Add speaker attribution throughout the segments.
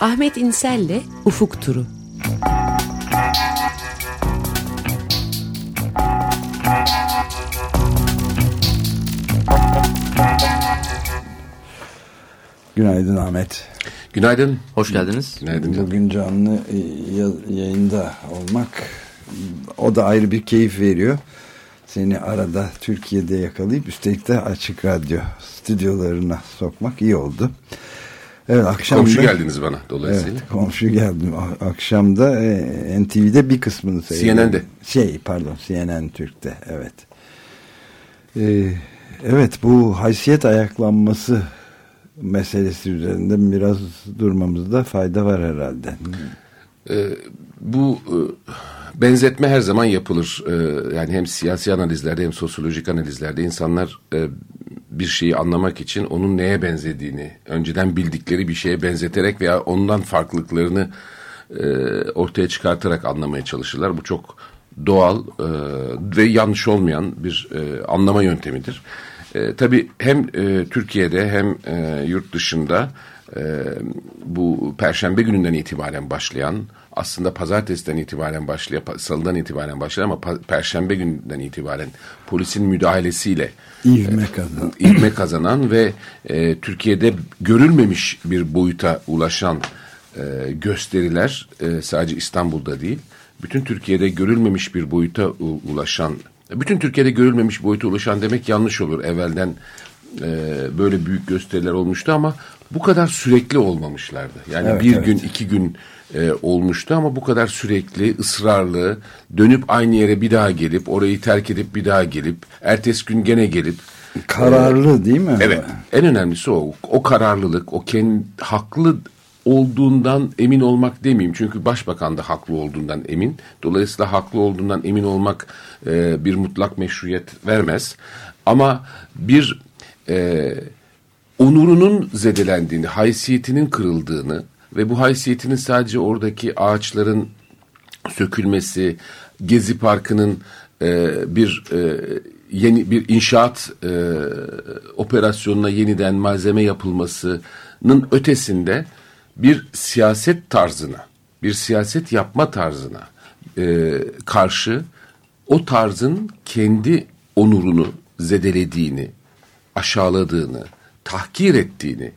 Speaker 1: Ahmet İnsel'le Ufuk Turu.
Speaker 2: Günaydın Ahmet.
Speaker 3: Günaydın, hoş geldiniz.
Speaker 2: Günaydın. Bugün canlı yayında olmak o da ayrı bir keyif veriyor. Seni arada Türkiye'de yakalayıp üstelik de açık radyo stüdyolarına sokmak iyi oldu.
Speaker 3: Evet, akşam komşu geldiniz bana dolayısıyla. Evet,
Speaker 2: komşu geldim. Akşamda e, NTV'de bir kısmını
Speaker 3: seyredim. CNN'de.
Speaker 2: Şey pardon CNN Türk'te evet. Ee, evet bu haysiyet ayaklanması meselesi üzerinde biraz durmamızda fayda var herhalde.
Speaker 3: Ee, bu e, benzetme her zaman yapılır. Ee, yani hem siyasi analizlerde hem sosyolojik analizlerde insanlar e, bir şeyi anlamak için onun neye benzediğini, önceden bildikleri bir şeye benzeterek veya ondan farklılıklarını e, ortaya çıkartarak anlamaya çalışırlar. Bu çok doğal e, ve yanlış olmayan bir e, anlama yöntemidir. E, tabii hem e, Türkiye'de hem e, yurt dışında e, bu Perşembe gününden itibaren başlayan aslında pazartesiden itibaren başlayan, salıdan itibaren başlayan ama perşembe gününden itibaren polisin müdahalesiyle
Speaker 2: ivme e, kazanan,
Speaker 3: ivme kazanan ve e, Türkiye'de görülmemiş bir boyuta ulaşan e, gösteriler e, sadece İstanbul'da değil, bütün Türkiye'de görülmemiş bir boyuta ulaşan, bütün Türkiye'de görülmemiş boyuta ulaşan demek yanlış olur. Evvelden e, böyle büyük gösteriler olmuştu ama bu kadar sürekli olmamışlardı. Yani evet, bir evet. gün, iki gün e, olmuştu ama bu kadar sürekli, ısrarlı, dönüp aynı yere bir daha gelip, orayı terk edip bir daha gelip, ertesi gün gene gelip.
Speaker 2: Kararlı e, değil mi?
Speaker 3: Evet. En önemlisi o. O kararlılık, o kendi haklı olduğundan emin olmak demeyeyim. Çünkü başbakan da haklı olduğundan emin. Dolayısıyla haklı olduğundan emin olmak e, bir mutlak meşruiyet vermez. Ama bir e, onurunun zedelendiğini, haysiyetinin kırıldığını ve bu haysiyetinin sadece oradaki ağaçların sökülmesi, Gezi Parkı'nın e, bir e, yeni bir inşaat e, operasyonuna yeniden malzeme yapılmasının ötesinde bir siyaset tarzına, bir siyaset yapma tarzına e, karşı o tarzın kendi onurunu zedelediğini, aşağıladığını, tahkir ettiğini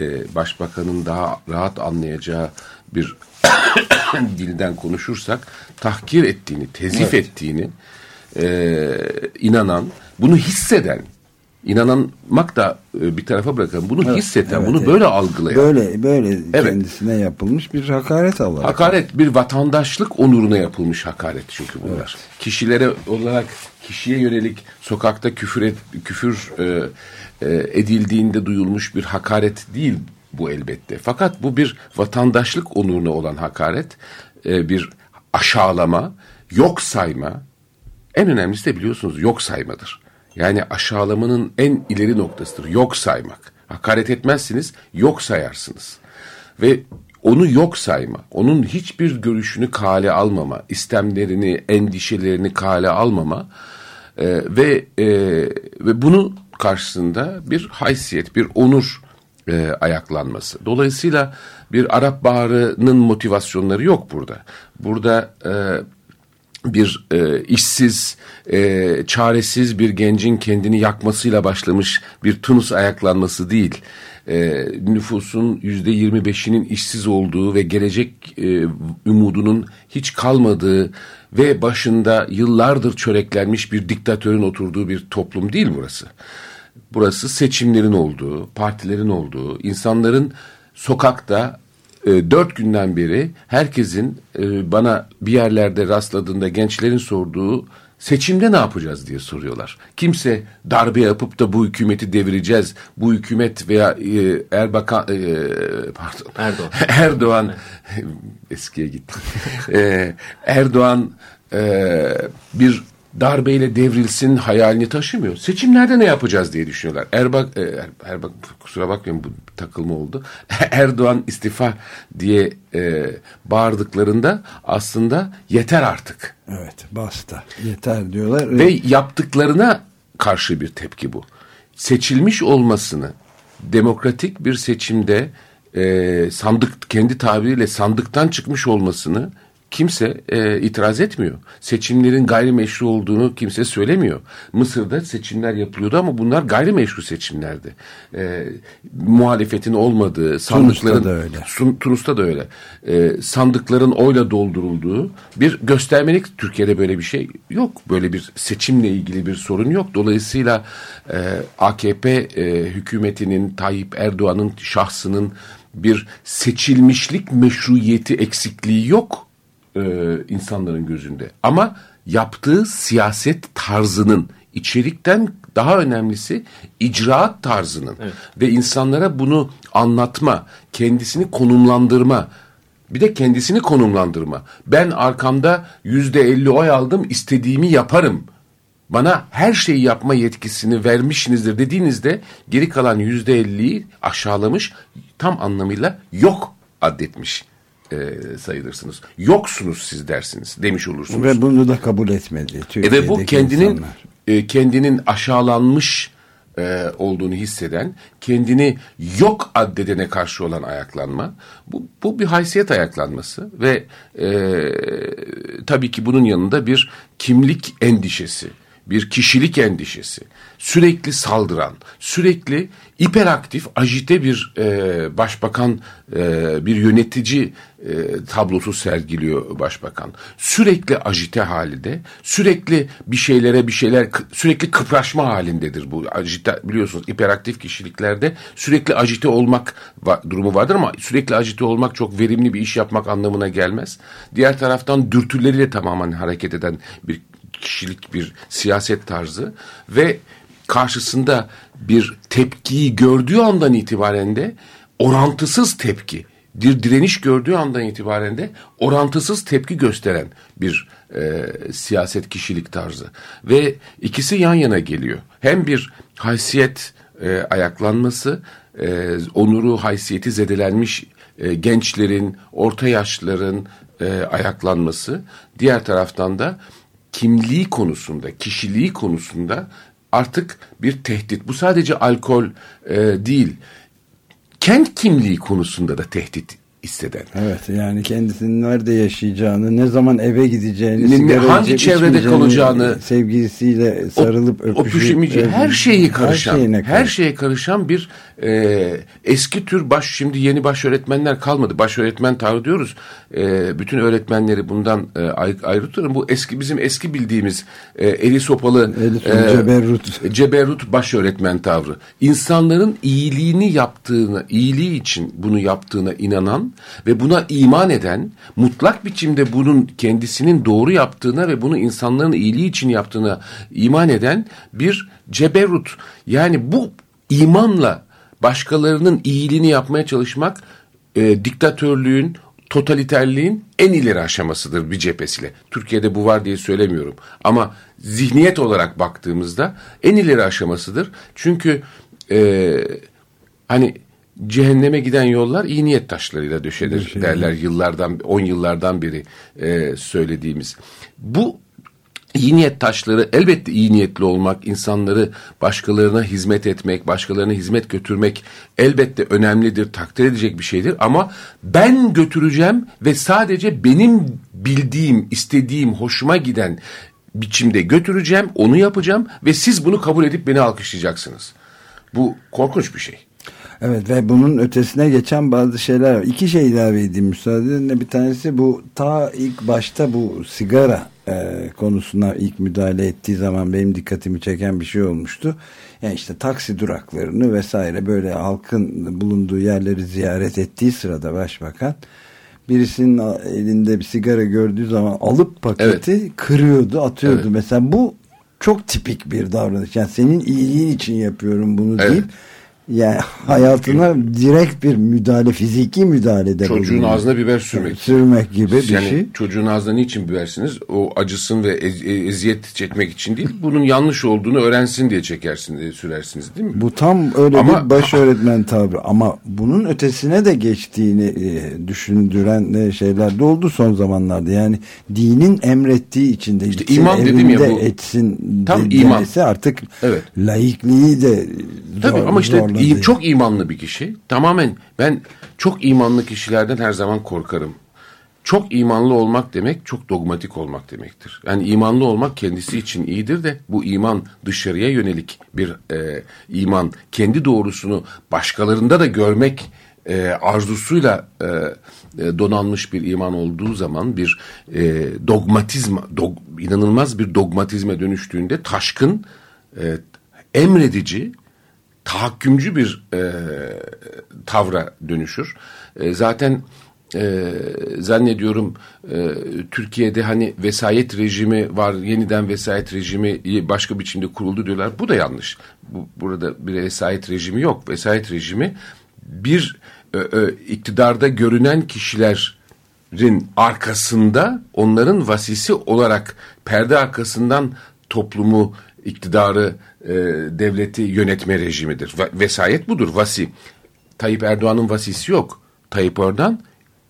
Speaker 3: e, başbakanın daha rahat anlayacağı bir dilden konuşursak tahkir ettiğini, tezif evet. ettiğini e, inanan, bunu hisseden, inanmak da e, bir tarafa bırakalım. Bunu evet, hisseten, evet, bunu evet. böyle algılayan.
Speaker 2: Böyle böyle evet. kendisine yapılmış bir hakaret olarak.
Speaker 3: Hakaret, bir vatandaşlık onuruna yapılmış hakaret çünkü bunlar. Evet. Kişilere olarak, kişiye yönelik sokakta küfür et, küfür e, e, edildiğinde duyulmuş bir hakaret değil bu elbette. Fakat bu bir vatandaşlık onuruna olan hakaret, e, bir aşağılama, yok sayma. En önemlisi de biliyorsunuz yok saymadır. Yani aşağılamanın en ileri noktasıdır. Yok saymak. Hakaret etmezsiniz, yok sayarsınız. Ve onu yok sayma, onun hiçbir görüşünü kale almama, istemlerini, endişelerini kale almama e, ve e, ve bunu karşısında bir haysiyet, bir onur e, ayaklanması. Dolayısıyla bir Arap Baharı'nın motivasyonları yok burada. Burada e, bir e, işsiz, e, çaresiz bir gencin kendini yakmasıyla başlamış bir Tunus ayaklanması değil. E, nüfusun yüzde yirmi beşinin işsiz olduğu ve gelecek e, umudunun hiç kalmadığı ve başında yıllardır çöreklenmiş bir diktatörün oturduğu bir toplum değil burası. Burası seçimlerin olduğu, partilerin olduğu, insanların sokakta e, dört günden beri herkesin e, bana bir yerlerde rastladığında gençlerin sorduğu seçimde ne yapacağız? diye soruyorlar. Kimse darbe yapıp da bu hükümeti devireceğiz, bu hükümet veya e, Erbakan, e, pardon. Erdoğan, Erdoğan. Eskiye gitti. e, Erdoğan e, bir darbeyle devrilsin hayalini taşımıyor. Seçimlerde ne yapacağız diye düşünüyorlar. Erbak, e, er, Erbak kusura bakmayın bu takılma oldu. Erdoğan istifa diye e, bağırdıklarında aslında yeter artık.
Speaker 2: Evet basta yeter diyorlar.
Speaker 3: Ve yaptıklarına karşı bir tepki bu. Seçilmiş olmasını demokratik bir seçimde e, sandık kendi tabiriyle sandıktan çıkmış olmasını kimse e, itiraz etmiyor. Seçimlerin gayrimeşru olduğunu kimse söylemiyor. Mısır'da seçimler yapılıyordu ama bunlar gayrimeşru seçimlerdi. E, muhalefetin olmadığı, sandıkların
Speaker 2: da öyle.
Speaker 3: Sun, Tunus'ta da öyle. E, sandıkların oyla doldurulduğu bir göstermelik Türkiye'de böyle bir şey yok. Böyle bir seçimle ilgili bir sorun yok. Dolayısıyla e, AKP e, hükümetinin Tayyip Erdoğan'ın şahsının bir seçilmişlik meşruiyeti eksikliği yok e, insanların gözünde. Ama yaptığı siyaset tarzının içerikten daha önemlisi icraat tarzının evet. ve insanlara bunu anlatma, kendisini konumlandırma, bir de kendisini konumlandırma. Ben arkamda yüzde elli oy aldım, istediğimi yaparım. Bana her şeyi yapma yetkisini vermişsinizdir dediğinizde geri kalan yüzde elliyi aşağılamış, tam anlamıyla yok addetmiş e, sayılırsınız. Yoksunuz siz dersiniz demiş olursunuz.
Speaker 2: Ve bunu da kabul etmedi.
Speaker 3: E ve bu kendinin e, kendinin aşağılanmış e, olduğunu hisseden, kendini yok addedene karşı olan ayaklanma, bu, bu bir haysiyet ayaklanması ve e, tabii ki bunun yanında bir kimlik endişesi, bir kişilik endişesi, sürekli saldıran, sürekli hiperaktif, ajite bir e, başbakan, e, bir yönetici e, tablosu sergiliyor başbakan. Sürekli ajite halinde, sürekli bir şeylere bir şeyler, sürekli kıpraşma halindedir bu. Ajite, biliyorsunuz hiperaktif kişiliklerde sürekli ajite olmak durumu vardır ama sürekli ajite olmak çok verimli bir iş yapmak anlamına gelmez. Diğer taraftan dürtüleriyle tamamen hareket eden bir kişilik, bir siyaset tarzı ve karşısında bir tepkiyi gördüğü andan itibaren de orantısız tepki, bir direniş gördüğü andan itibaren de orantısız tepki gösteren bir e, siyaset kişilik tarzı. Ve ikisi yan yana geliyor. Hem bir haysiyet e, ayaklanması, e, onuru, haysiyeti zedelenmiş e, gençlerin, orta yaşlıların e, ayaklanması. Diğer taraftan da kimliği konusunda, kişiliği konusunda artık bir tehdit. Bu sadece alkol e, değil. Kent kimliği konusunda da tehdit hisseden.
Speaker 2: Evet yani kendisinin nerede yaşayacağını, ne zaman eve gideceğini,
Speaker 3: hangi çevrede kalacağını,
Speaker 2: sevgilisiyle sarılıp
Speaker 3: öpüşemeyeceği, her şeyi karışan, her, her şeye karışan bir e, eski tür baş, şimdi yeni baş öğretmenler kalmadı. Baş öğretmen tavrı diyoruz. E, bütün öğretmenleri bundan e, ayrı. Bu eski bizim eski bildiğimiz e, eli sopalı
Speaker 2: e, ceberrut.
Speaker 3: ceberrut baş öğretmen tavrı. İnsanların iyiliğini yaptığını, iyiliği için bunu yaptığına inanan ve buna iman eden, mutlak biçimde bunun kendisinin doğru yaptığına ve bunu insanların iyiliği için yaptığına iman eden bir ceberut. Yani bu imanla başkalarının iyiliğini yapmaya çalışmak e, diktatörlüğün, totaliterliğin en ileri aşamasıdır bir cephesiyle. Türkiye'de bu var diye söylemiyorum. Ama zihniyet olarak baktığımızda en ileri aşamasıdır. Çünkü e, hani cehenneme giden yollar iyi niyet taşlarıyla döşenir şey derler yıllardan, on yıllardan beri e, söylediğimiz. Bu iyi niyet taşları elbette iyi niyetli olmak, insanları başkalarına hizmet etmek, başkalarına hizmet götürmek elbette önemlidir, takdir edecek bir şeydir. Ama ben götüreceğim ve sadece benim bildiğim, istediğim, hoşuma giden biçimde götüreceğim, onu yapacağım ve siz bunu kabul edip beni alkışlayacaksınız. Bu korkunç bir şey.
Speaker 2: Evet ve bunun ötesine geçen bazı şeyler var. İki şey ilave edeyim müsaadenle. Bir tanesi bu ta ilk başta bu sigara e, konusuna ilk müdahale ettiği zaman benim dikkatimi çeken bir şey olmuştu. Yani işte taksi duraklarını vesaire böyle halkın bulunduğu yerleri ziyaret ettiği sırada başbakan birisinin elinde bir sigara gördüğü zaman alıp paketi evet. kırıyordu, atıyordu. Evet. Mesela bu çok tipik bir davranış. Yani senin iyiliğin için yapıyorum bunu evet. deyip yani hayatına direkt bir müdahale, fiziki müdahale de
Speaker 3: Çocuğun bulunuyor. ağzına biber sürmek.
Speaker 2: Sürmek gibi bir
Speaker 3: yani
Speaker 2: şey.
Speaker 3: Çocuğun ağzına niçin bibersiniz? O acısın ve ez, e, eziyet çekmek için değil. Bunun yanlış olduğunu öğrensin diye çekersin, diye sürersiniz değil mi?
Speaker 2: Bu tam öyle Ama, bir baş öğretmen tabi. Ama bunun ötesine de geçtiğini e, düşündüren e, şeyler de oldu son zamanlarda. Yani dinin emrettiği için de
Speaker 3: işte iman dedim ya bu.
Speaker 2: etsin tam iman. artık evet. laikliği de
Speaker 3: Tabii ama işte İyi, çok imanlı bir kişi. Tamamen ben çok imanlı kişilerden her zaman korkarım. Çok imanlı olmak demek çok dogmatik olmak demektir. Yani imanlı olmak kendisi için iyidir de bu iman dışarıya yönelik bir e, iman. Kendi doğrusunu başkalarında da görmek e, arzusuyla e, e, donanmış bir iman olduğu zaman bir e, dogmatizma, dog, inanılmaz bir dogmatizme dönüştüğünde taşkın, e, emredici, tahakkümcü bir e, tavra dönüşür. E, zaten e, zannediyorum e, Türkiye'de hani vesayet rejimi var, yeniden vesayet rejimi başka biçimde kuruldu diyorlar. Bu da yanlış. Bu, burada bir vesayet rejimi yok. Vesayet rejimi bir e, e, iktidarda görünen kişilerin arkasında onların vasisi olarak perde arkasından toplumu, iktidarı, e, devleti yönetme rejimidir. Vesayet budur, vasi. Tayyip Erdoğan'ın vasisi yok. Tayyip Erdoğan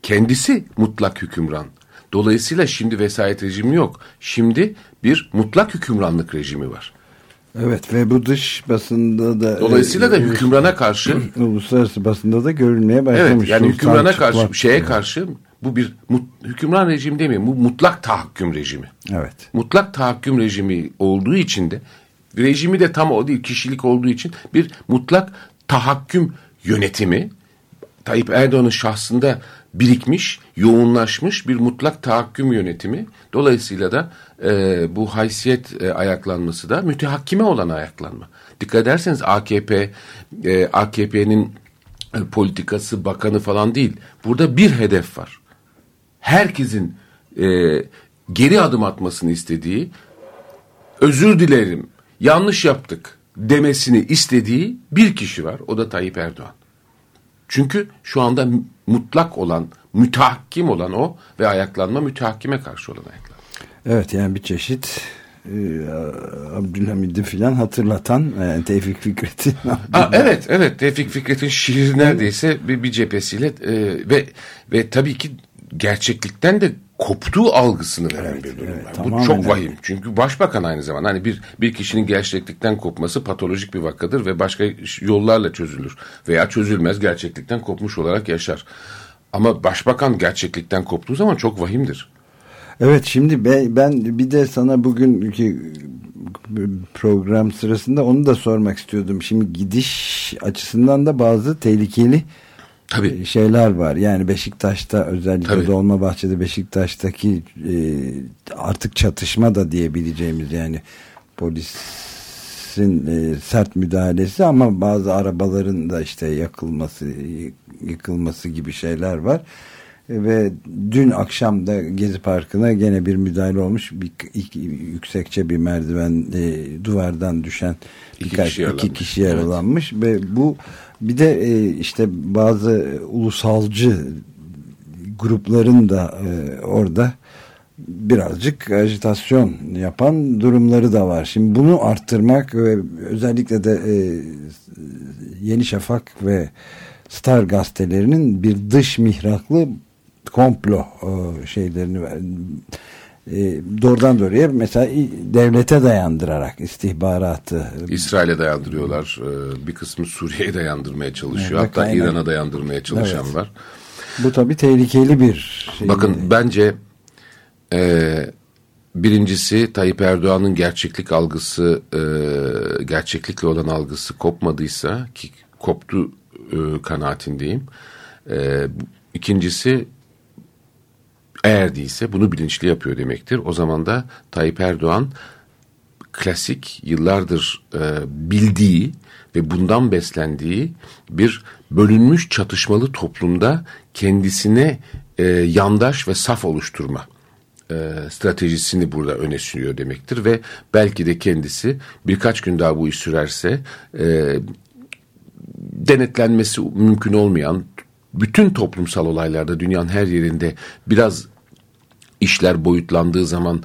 Speaker 3: kendisi mutlak hükümran. Dolayısıyla şimdi vesayet rejimi yok. Şimdi bir mutlak hükümranlık rejimi var.
Speaker 2: Evet ve bu dış basında da
Speaker 3: Dolayısıyla e, da hükümrana karşı
Speaker 2: uluslararası basında da görülmeye başlamış.
Speaker 3: Evet yani hükümrana karşı şeye karşı bu bir mut, hükümran rejim demeyeyim bu mutlak tahakküm rejimi.
Speaker 2: Evet.
Speaker 3: Mutlak tahakküm rejimi olduğu için de rejimi de tam o değil kişilik olduğu için bir mutlak tahakküm yönetimi Tayyip Erdoğan'ın şahsında birikmiş, yoğunlaşmış bir mutlak tahakküm yönetimi. Dolayısıyla da e, bu haysiyet e, ayaklanması da mütehakkime olan ayaklanma. Dikkat ederseniz AKP, e, AKP'nin e, politikası, bakanı falan değil. Burada bir hedef var. Herkesin e, geri adım atmasını istediği, özür dilerim, yanlış yaptık demesini istediği bir kişi var. O da Tayyip Erdoğan. Çünkü şu anda mutlak olan, mütahkim olan o ve ayaklanma mütahakkime karşı olan ayaklanma.
Speaker 2: Evet yani bir çeşit e, Abdülhamid'i filan hatırlatan yani Tevfik Fikret'in.
Speaker 3: evet evet Tevfik Fikret'in şiiri neredeyse bir, bir cephesiyle e, ve ve tabii ki gerçeklikten de koptuğu algısını veren evet, bir durum evet, var. Bu çok vahim. Çünkü başbakan aynı zamanda hani bir bir kişinin gerçeklikten kopması patolojik bir vakadır ve başka yollarla çözülür veya çözülmez gerçeklikten kopmuş olarak yaşar. Ama başbakan gerçeklikten koptuğu zaman çok vahimdir.
Speaker 2: Evet şimdi ben, ben bir de sana bugünkü program sırasında onu da sormak istiyordum. Şimdi gidiş açısından da bazı tehlikeli Tabii. E, şeyler var. Yani Beşiktaş'ta özellikle Tabii. Dolmabahçe'de Beşiktaş'taki e, artık çatışma da diyebileceğimiz yani polisin e, sert müdahalesi ama bazı arabaların da işte yakılması yıkılması gibi şeyler var. E, ve dün akşam da Gezi Parkı'na gene bir müdahale olmuş. Bir, iki, yüksekçe bir merdiven e, duvardan düşen
Speaker 3: iki birkaç kişi iki
Speaker 2: kişi yaralanmış evet. ve bu bir de e, işte bazı ulusalcı grupların da e, orada birazcık ajitasyon yapan durumları da var. Şimdi bunu arttırmak ve özellikle de e, Yeni Şafak ve Star gazetelerinin bir dış mihraklı komplo e, şeylerini e, doğrudan doğruya mesela devlete dayandırarak istihbaratı
Speaker 3: İsrail'e dayandırıyorlar. E, bir kısmı Suriye'ye dayandırmaya çalışıyor. Evet, Hatta İran'a dayandırmaya çalışan evet. var.
Speaker 2: Bu tabi tehlikeli bir
Speaker 3: şey. Bakın bence e, birincisi Tayyip Erdoğan'ın gerçeklik algısı e, gerçeklikle olan algısı kopmadıysa ki koptu e, kanaatindeyim. E, ikincisi eğer değilse bunu bilinçli yapıyor demektir. O zaman da Tayyip Erdoğan klasik yıllardır e, bildiği ve bundan beslendiği bir bölünmüş çatışmalı toplumda kendisine e, yandaş ve saf oluşturma e, stratejisini burada öne sürüyor demektir ve belki de kendisi birkaç gün daha bu iş sürerse e, denetlenmesi mümkün olmayan bütün toplumsal olaylarda dünyanın her yerinde biraz işler boyutlandığı zaman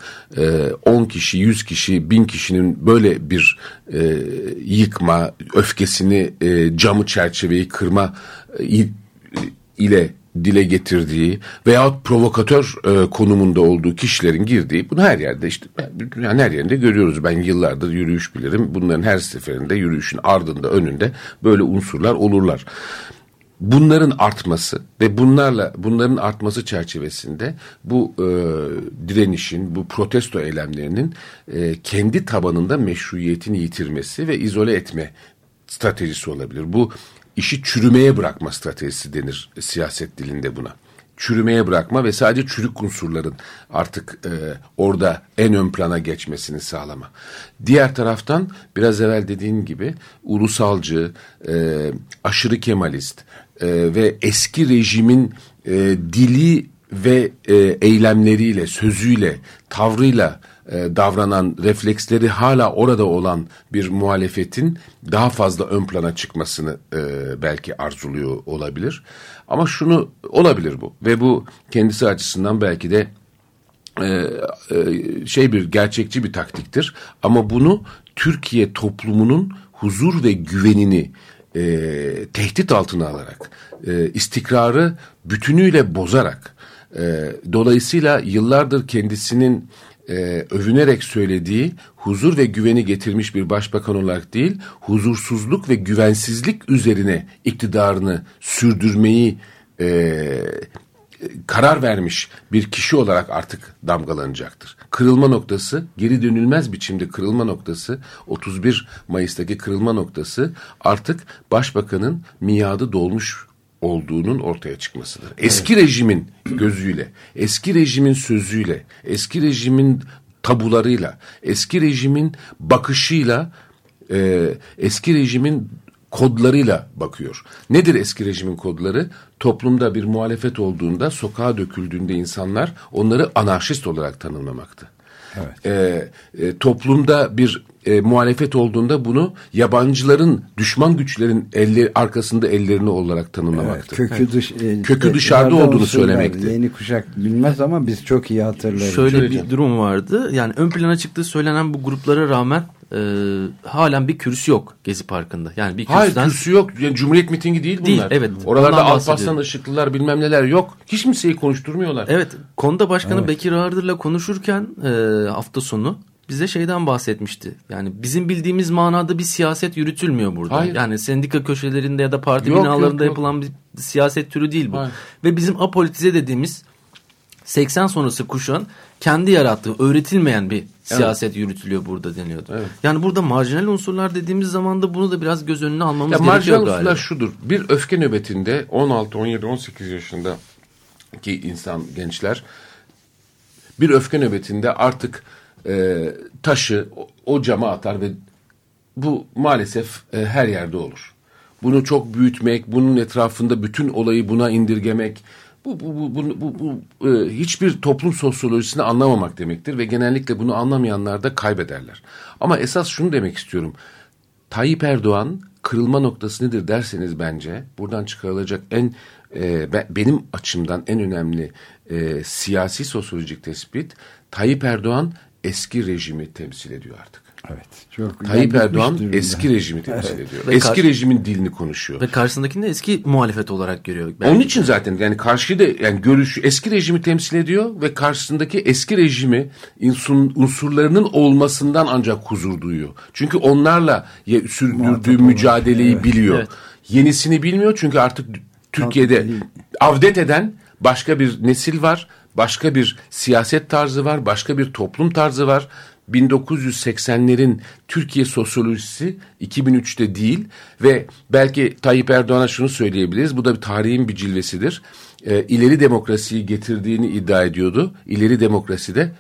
Speaker 3: 10 e, kişi, 100 kişi, 1000 kişinin böyle bir e, yıkma, öfkesini, e, camı çerçeveyi kırma e, ile dile getirdiği veyahut provokatör e, konumunda olduğu kişilerin girdiği bunu her yerde işte yani her yerinde görüyoruz. Ben yıllardır yürüyüş bilirim. Bunların her seferinde yürüyüşün ardında önünde böyle unsurlar olurlar. Bunların artması ve bunlarla bunların artması çerçevesinde bu e, direnişin, bu protesto eylemlerinin e, kendi tabanında meşruiyetini yitirmesi ve izole etme stratejisi olabilir. Bu işi çürümeye bırakma stratejisi denir siyaset dilinde buna. Çürümeye bırakma ve sadece çürük unsurların artık e, orada en ön plana geçmesini sağlama. Diğer taraftan biraz evvel dediğim gibi ulusalcı, e, aşırı kemalist e, ve eski rejimin e, dili ve e, eylemleriyle, sözüyle, tavrıyla e, davranan refleksleri hala orada olan bir muhalefetin daha fazla ön plana çıkmasını e, belki arzuluyor olabilir. Ama şunu olabilir bu ve bu kendisi açısından belki de e, e, şey bir gerçekçi bir taktiktir. Ama bunu Türkiye toplumunun huzur ve güvenini e, tehdit altına alarak, e, istikrarı bütünüyle bozarak, e, dolayısıyla yıllardır kendisinin e, övünerek söylediği huzur ve güveni getirmiş bir başbakan olarak değil, huzursuzluk ve güvensizlik üzerine iktidarını sürdürmeyi e, karar vermiş bir kişi olarak artık damgalanacaktır. Kırılma noktası, geri dönülmez biçimde kırılma noktası, 31 Mayıs'taki kırılma noktası artık başbakanın miadı dolmuş olduğunun ortaya çıkmasıdır. Eski evet. rejimin gözüyle, eski rejimin sözüyle, eski rejimin tabularıyla, eski rejimin bakışıyla, e, eski rejimin kodlarıyla bakıyor. Nedir eski rejimin kodları? Toplumda bir muhalefet olduğunda, sokağa döküldüğünde insanlar onları anarşist olarak tanımlamaktı. Evet. E, e, toplumda bir e, muhalefet olduğunda bunu yabancıların, düşman güçlerin elleri arkasında ellerini olarak tanımlamaktı.
Speaker 2: Evet, kökü, dış,
Speaker 3: e, kökü dışarıda olduğunu söylemekti.
Speaker 2: Yeni kuşak bilmez ama biz çok iyi hatırlarız.
Speaker 4: Şöyle bir durum vardı. Yani ön plana çıktığı söylenen bu gruplara rağmen e, halen bir kürsü yok Gezi Parkı'nda. Yani bir
Speaker 3: kürsüden... Hayır kürsü yok. Yani Cumhuriyet mitingi değil bunlar. Değil,
Speaker 4: evet.
Speaker 3: Oralarda Alparslan Işıklılar bilmem neler yok. Hiç kimseyi konuşturmuyorlar.
Speaker 4: Evet. Konda Başkanı evet. Bekir Ağırdır'la konuşurken e, hafta sonu bize şeyden bahsetmişti. Yani bizim bildiğimiz manada bir siyaset yürütülmüyor burada. Hayır. Yani sendika köşelerinde ya da parti yok, binalarında yok, yapılan bir siyaset türü değil bu. Hayır. Ve bizim apolitize dediğimiz 80 sonrası kuşağın kendi yarattığı öğretilmeyen bir siyaset yürütülüyor burada deniyordu. Evet. Yani burada marjinal unsurlar dediğimiz zaman da bunu da biraz göz önüne almamız ya gerekiyor
Speaker 3: galiba. Marjinal unsurlar şudur. Bir öfke nöbetinde 16, 17, 18 yaşındaki insan gençler bir öfke nöbetinde artık e, taşı o cama atar ve bu maalesef e, her yerde olur. Bunu çok büyütmek, bunun etrafında bütün olayı buna indirgemek, bu, bu, bu, bu, bu, bu e, hiçbir toplum sosyolojisini anlamamak demektir ve genellikle bunu anlamayanlar da kaybederler. Ama esas şunu demek istiyorum. Tayyip Erdoğan kırılma noktası nedir derseniz bence buradan çıkarılacak en e, be, benim açımdan en önemli e, siyasi sosyolojik tespit Tayyip Erdoğan eski rejimi temsil ediyor artık.
Speaker 2: Evet. Çok
Speaker 3: Tayyip Erdoğan durumda. eski rejimi temsil evet. ediyor. Ve eski rejimin dilini konuşuyor.
Speaker 4: Ve karşısındakini de eski muhalefet olarak görüyor.
Speaker 3: Belki. Onun için zaten yani karşıyı da yani görüşü eski rejimi temsil ediyor ve karşısındaki eski rejimi unsurlarının olmasından ancak huzur duyuyor. Çünkü onlarla sürdürdüğü mücadeleyi evet. biliyor. Evet. Yenisini bilmiyor çünkü artık Türkiye'de avdet eden başka bir nesil var başka bir siyaset tarzı var, başka bir toplum tarzı var. 1980'lerin Türkiye sosyolojisi 2003'te değil ve belki Tayyip Erdoğan'a şunu söyleyebiliriz. Bu da bir tarihin bir cilvesidir. E, ileri demokrasiyi getirdiğini iddia ediyordu. İleri demokraside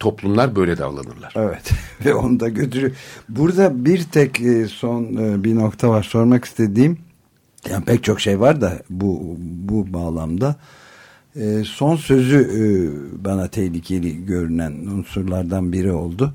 Speaker 3: toplumlar böyle davranırlar.
Speaker 2: Evet ve onu da götürüyor. Burada bir tek e, son e, bir nokta var sormak istediğim. Yani pek çok şey var da bu bu bağlamda. E, son sözü e, bana tehlikeli görünen unsurlardan biri oldu.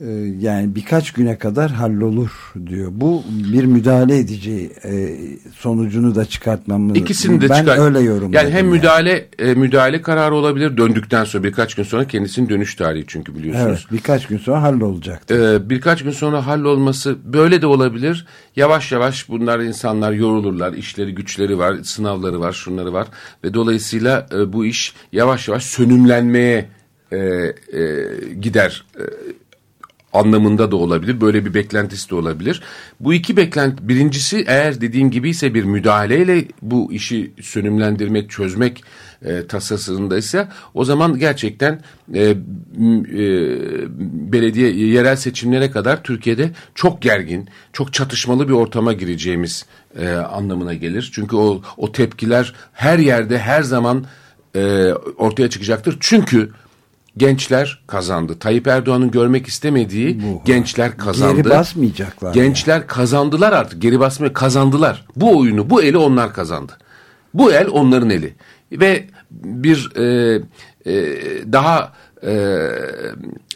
Speaker 2: Ee, yani birkaç güne kadar hallolur diyor. Bu bir müdahale edici e, sonucunu da çıkartmamız.
Speaker 3: İkisini de
Speaker 2: ben
Speaker 3: çıkart.
Speaker 2: öyle yorumladım.
Speaker 3: Yani hem müdahale e, müdahale kararı olabilir döndükten sonra birkaç gün sonra kendisinin dönüş tarihi çünkü biliyorsunuz.
Speaker 2: Evet, birkaç gün sonra hallolacak.
Speaker 3: Ee, birkaç gün sonra hallolması böyle de olabilir. Yavaş yavaş bunlar insanlar yorulurlar. işleri güçleri var, sınavları var, şunları var ve dolayısıyla e, bu iş yavaş yavaş sönümlenmeye e, e, gider. E, anlamında da olabilir. Böyle bir beklentisi de olabilir. Bu iki beklenti birincisi eğer dediğin gibi ise bir müdahaleyle bu işi sönümlendirmek, çözmek e, tasasındaysa o zaman gerçekten e, e, belediye yerel seçimlere kadar Türkiye'de çok gergin, çok çatışmalı bir ortama gireceğimiz e, anlamına gelir. Çünkü o o tepkiler her yerde her zaman e, ortaya çıkacaktır. Çünkü gençler kazandı. Tayyip Erdoğan'ın görmek istemediği Bu, gençler kazandı.
Speaker 2: Geri basmayacaklar.
Speaker 3: Gençler yani. kazandılar artık. Geri basmaya kazandılar. Bu oyunu, bu eli onlar kazandı. Bu el onların eli. Ve bir e, e, daha e,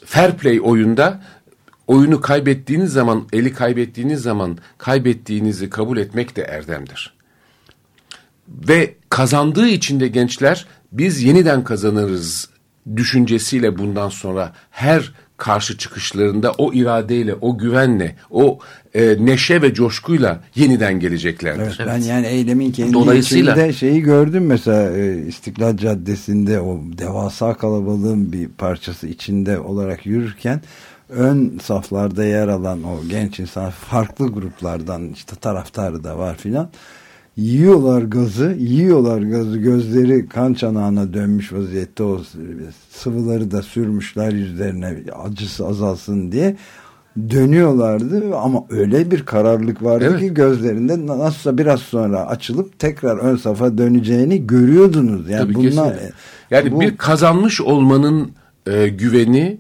Speaker 3: fair play oyunda oyunu kaybettiğiniz zaman, eli kaybettiğiniz zaman kaybettiğinizi kabul etmek de erdemdir. Ve kazandığı için de gençler biz yeniden kazanırız düşüncesiyle bundan sonra her karşı çıkışlarında o iradeyle, o güvenle, o e, neşe ve coşkuyla yeniden geleceklerdir.
Speaker 2: Evet, ben yani eylemin kendi Dolayısıyla, içinde şeyi gördüm mesela e, İstiklal Caddesi'nde o devasa kalabalığın bir parçası içinde olarak yürürken ön saflarda yer alan o genç insan farklı gruplardan işte taraftarı da var filan yiyorlar gazı, yiyorlar gazı, gözleri kan çanağına dönmüş vaziyette o sıvıları da sürmüşler yüzlerine acısı azalsın diye dönüyorlardı ama öyle bir kararlılık vardı evet. ki gözlerinde nasılsa biraz sonra açılıp tekrar ön safa döneceğini görüyordunuz. Yani
Speaker 3: Tabii bunlar yani bu, bir kazanmış olmanın e, güveni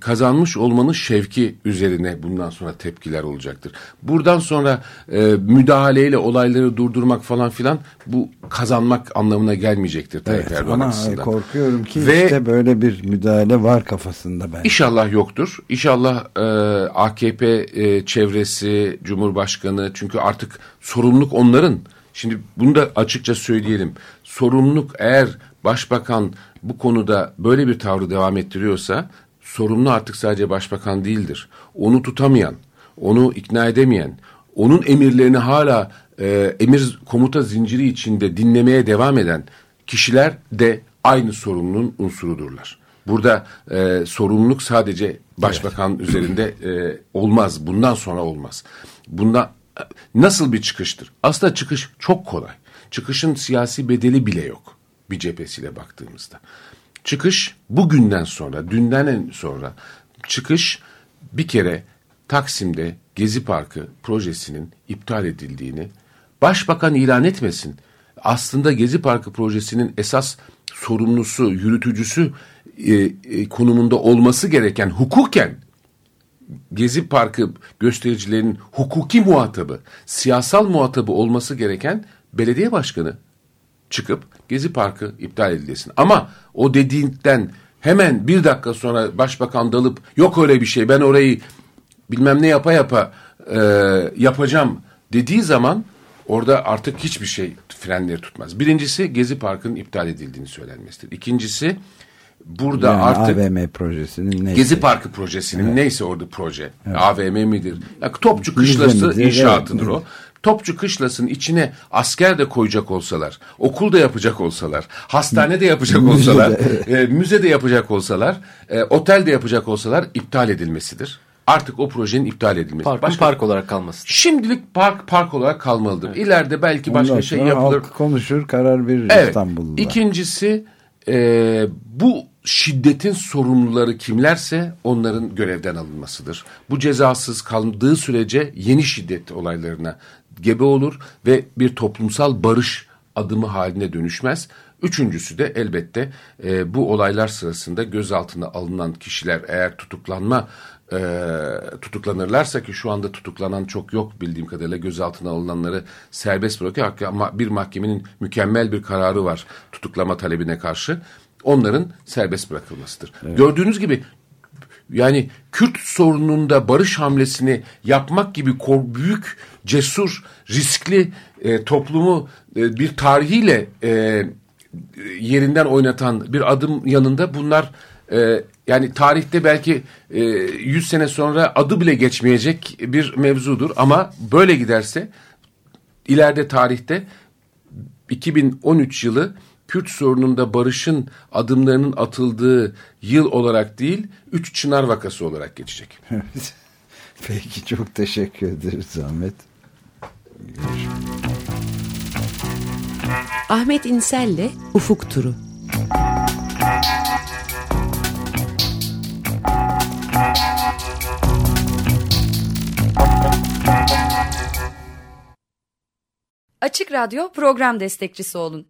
Speaker 3: kazanmış olmanın şevki üzerine bundan sonra tepkiler olacaktır. Buradan sonra e, müdahaleyle olayları durdurmak falan filan bu kazanmak anlamına gelmeyecektir Tayyip evet, Erdoğan
Speaker 2: ama açısından. korkuyorum ki Ve, işte böyle bir müdahale var kafasında ben.
Speaker 3: İnşallah yoktur. İnşallah e, AKP e, çevresi, Cumhurbaşkanı çünkü artık sorumluluk onların. Şimdi bunu da açıkça söyleyelim. Sorumluluk eğer Başbakan bu konuda böyle bir tavrı devam ettiriyorsa sorumlu artık sadece başbakan değildir. Onu tutamayan, onu ikna edemeyen, onun emirlerini hala e, emir komuta zinciri içinde dinlemeye devam eden kişiler de aynı sorumluluğun unsurudurlar. Burada e, sorumluluk sadece başbakan evet. üzerinde e, olmaz. Bundan sonra olmaz. Bundan e, nasıl bir çıkıştır? Aslında çıkış çok kolay. Çıkışın siyasi bedeli bile yok bir cephesiyle baktığımızda. Çıkış bugünden sonra, dünden sonra çıkış bir kere Taksim'de Gezi Parkı projesinin iptal edildiğini başbakan ilan etmesin. Aslında Gezi Parkı projesinin esas sorumlusu, yürütücüsü e, e, konumunda olması gereken hukuken Gezi Parkı göstericilerinin hukuki muhatabı, siyasal muhatabı olması gereken belediye başkanı çıkıp Gezi Parkı iptal edilsin. Ama o dediğinden hemen bir dakika sonra başbakan dalıp yok öyle bir şey ben orayı bilmem ne yapa yapa e, yapacağım dediği zaman orada artık hiçbir şey frenleri tutmaz. Birincisi Gezi Parkı'nın iptal edildiğini söylenmesidir. İkincisi burada yani artık
Speaker 2: AVM projesinin neyse.
Speaker 3: Gezi Parkı projesinin evet. neyse orada proje. Evet. AVM midir? Ya, Topçu Kışlası inşaatıdır evet. o. Topçu Kışlas'ın içine asker de koyacak olsalar, okul da yapacak olsalar, hastane de yapacak olsalar, e, müze de yapacak olsalar, e, otel de yapacak olsalar iptal edilmesidir. Artık o projenin iptal edilmesi.
Speaker 4: Parkın Başka, park olarak kalması.
Speaker 3: Şimdilik park park olarak kalmalıdır. Evet. İleride belki başka Ondan şey yapılır. Halk
Speaker 2: konuşur, karar verir
Speaker 3: evet. İstanbul'da. İkincisi e, bu şiddetin sorumluları kimlerse onların görevden alınmasıdır. Bu cezasız kaldığı sürece yeni şiddet olaylarına gebe olur ve bir toplumsal barış adımı haline dönüşmez. Üçüncüsü de elbette e, bu olaylar sırasında gözaltına alınan kişiler eğer tutuklanma e, tutuklanırlarsa ki şu anda tutuklanan çok yok bildiğim kadarıyla gözaltına alınanları serbest bırakıyor ama bir mahkemenin mükemmel bir kararı var tutuklama talebine karşı onların serbest bırakılmasıdır. Evet. Gördüğünüz gibi yani Kürt sorununda barış hamlesini yapmak gibi büyük, cesur, riskli e, toplumu e, bir tarihiyle e, yerinden oynatan bir adım yanında bunlar e, yani tarihte belki e, 100 sene sonra adı bile geçmeyecek bir mevzudur. Ama böyle giderse ileride tarihte 2013 yılı Kürt sorununda barışın adımlarının atıldığı yıl olarak değil, üç çınar vakası olarak geçecek.
Speaker 2: Peki çok teşekkür ederiz Ahmet.
Speaker 1: Ahmet İnsel'le Ufuk Turu.
Speaker 5: Açık Radyo program destekçisi olun.